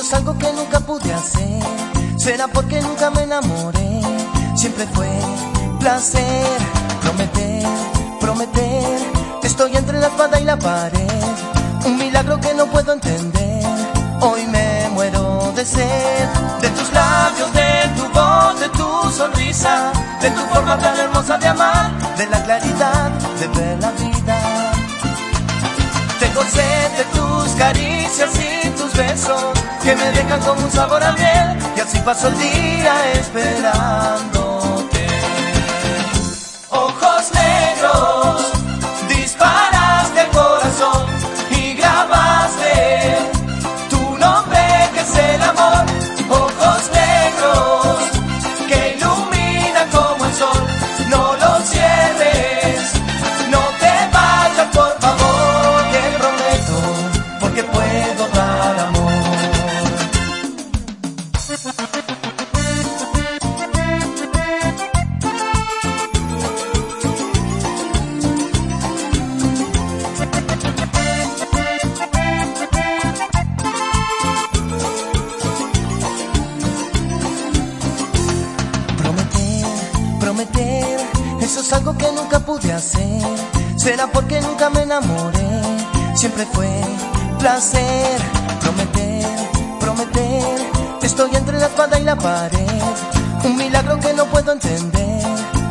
es algo que nunca pude hacer. Será porque nunca me enamoré. Siempre fue placer. Prometer, prometer. Estoy entre la espada y la pared. Un milagro que no puedo entender. Hoy me muero de sed. De tus labios, de tu voz, de tu sonrisa. De tu forma tan hermosa de amar. De la claridad de ver la vida. Tengo sed de tus caricias que me dejan como un sabor a miel y así paso el día esperándote. Eso es algo que nunca pude hacer. Será porque nunca me enamoré. Siempre fue placer. Prometer, prometer, estoy entre la espada y la pared. Un milagro que no puedo entender.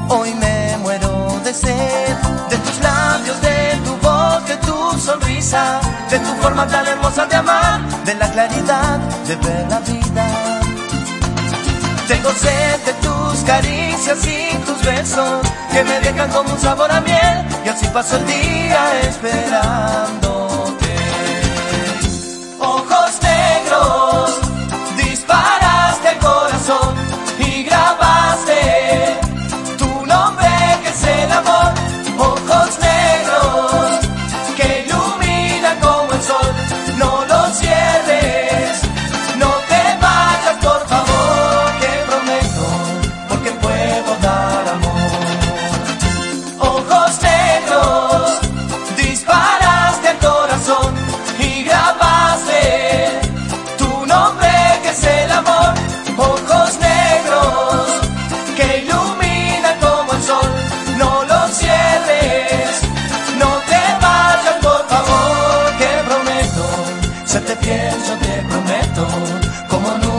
Hoy me muero de sed. De tus labios, de tu voz, de tu sonrisa. De tu forma tan hermosa de amar. De la claridad de ver la vida. Tengo sed de tus caricias y tus besos que me dejan como un sabor a miel y así paso el día esperándote. te pienso, te prometo, como no